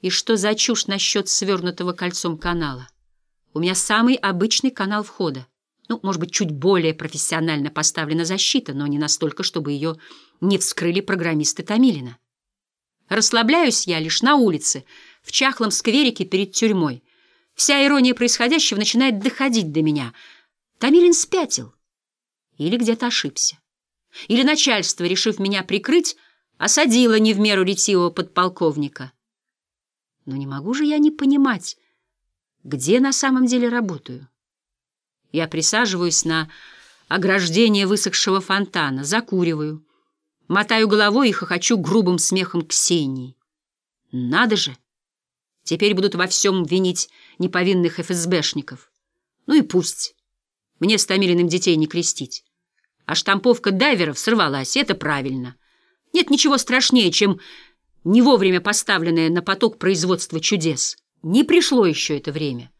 И что за чушь насчет свернутого кольцом канала? У меня самый обычный канал входа. Ну, может быть, чуть более профессионально поставлена защита, но не настолько, чтобы ее не вскрыли программисты Томилина. Расслабляюсь я лишь на улице, в чахлом скверике перед тюрьмой. Вся ирония происходящего начинает доходить до меня. Томилин спятил. Или где-то ошибся. Или начальство, решив меня прикрыть, осадило не в меру ретивого подполковника. Но не могу же я не понимать, где на самом деле работаю. Я присаживаюсь на ограждение высохшего фонтана, закуриваю, мотаю головой и хохочу грубым смехом Ксении. Надо же! Теперь будут во всем винить неповинных ФСБшников. Ну и пусть. Мне с Томилиным детей не крестить. А штамповка дайверов сорвалась, это правильно. Нет ничего страшнее, чем не вовремя поставленное на поток производства чудес. Не пришло еще это время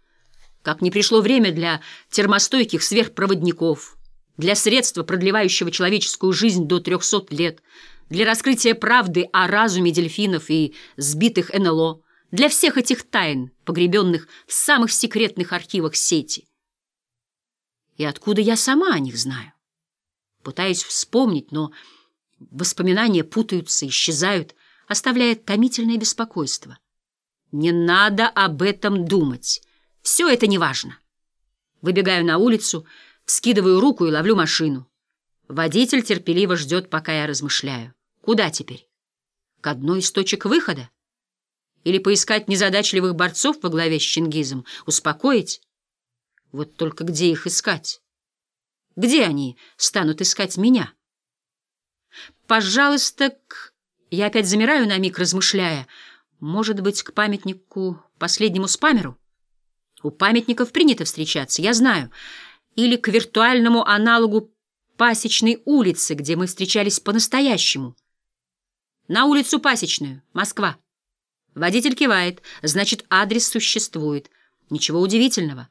как не пришло время для термостойких сверхпроводников, для средства, продлевающего человеческую жизнь до 300 лет, для раскрытия правды о разуме дельфинов и сбитых НЛО, для всех этих тайн, погребенных в самых секретных архивах сети. И откуда я сама о них знаю? Пытаюсь вспомнить, но воспоминания путаются, исчезают, оставляя томительное беспокойство. Не надо об этом думать. Все это неважно. Выбегаю на улицу, вскидываю руку и ловлю машину. Водитель терпеливо ждет, пока я размышляю. Куда теперь? К одной из точек выхода? Или поискать незадачливых борцов во главе с Чингизом? Успокоить? Вот только где их искать? Где они станут искать меня? Пожалуйста, к... Я опять замираю на миг, размышляя. Может быть, к памятнику последнему спамеру? У памятников принято встречаться, я знаю. Или к виртуальному аналогу Пасечной улицы, где мы встречались по-настоящему. На улицу Пасечную, Москва. Водитель кивает, значит, адрес существует. Ничего удивительного.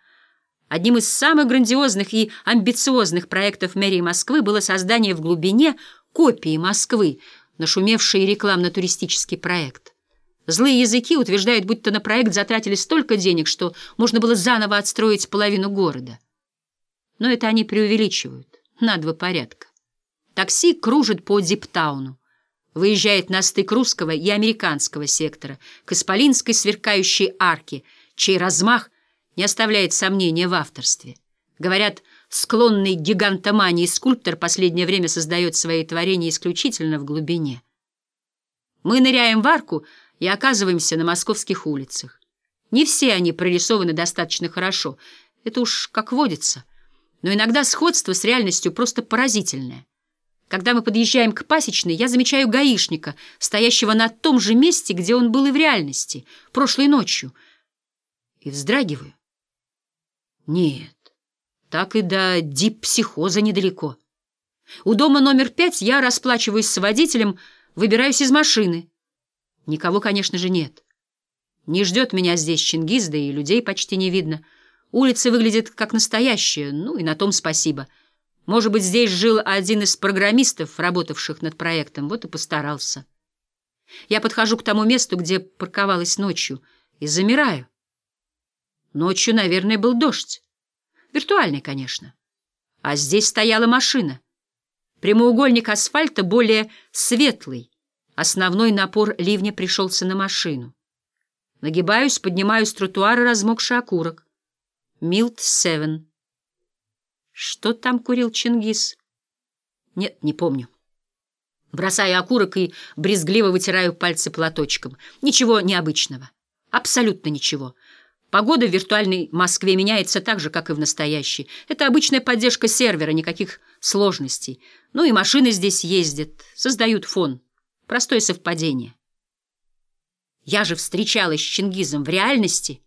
Одним из самых грандиозных и амбициозных проектов мэрии Москвы было создание в глубине копии Москвы, нашумевший рекламно-туристический проект. Злые языки утверждают, будто на проект затратили столько денег, что можно было заново отстроить половину города. Но это они преувеличивают. На два порядка. Такси кружит по Диптауну. Выезжает на стык русского и американского сектора к исполинской сверкающей арке, чей размах не оставляет сомнения в авторстве. Говорят, склонный к гигантомании скульптор последнее время создает свои творения исключительно в глубине. Мы ныряем в арку — и оказываемся на московских улицах. Не все они прорисованы достаточно хорошо, это уж как водится, но иногда сходство с реальностью просто поразительное. Когда мы подъезжаем к Пасечной, я замечаю гаишника, стоящего на том же месте, где он был и в реальности, прошлой ночью, и вздрагиваю. Нет, так и до диппсихоза недалеко. У дома номер пять я расплачиваюсь с водителем, выбираюсь из машины. Никого, конечно же, нет. Не ждет меня здесь Чингис, да и людей почти не видно. Улица выглядит как настоящая, ну и на том спасибо. Может быть, здесь жил один из программистов, работавших над проектом, вот и постарался. Я подхожу к тому месту, где парковалась ночью, и замираю. Ночью, наверное, был дождь. Виртуальный, конечно. А здесь стояла машина. Прямоугольник асфальта более светлый, Основной напор ливня пришелся на машину. Нагибаюсь, поднимаю с тротуара размокший окурок. Милт Севен. Что там курил Чингис? Нет, не помню. Бросаю окурок и брезгливо вытираю пальцы платочком. Ничего необычного. Абсолютно ничего. Погода в виртуальной Москве меняется так же, как и в настоящей. Это обычная поддержка сервера, никаких сложностей. Ну и машины здесь ездят, создают фон. Простое совпадение. Я же встречалась с Чингизом в реальности.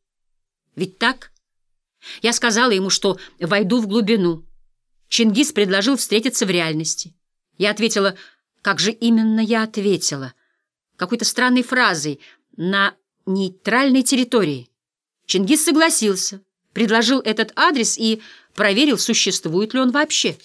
Ведь так? Я сказала ему, что войду в глубину. Чингиз предложил встретиться в реальности. Я ответила, как же именно я ответила? Какой-то странной фразой на нейтральной территории. Чингиз согласился, предложил этот адрес и проверил, существует ли он вообще.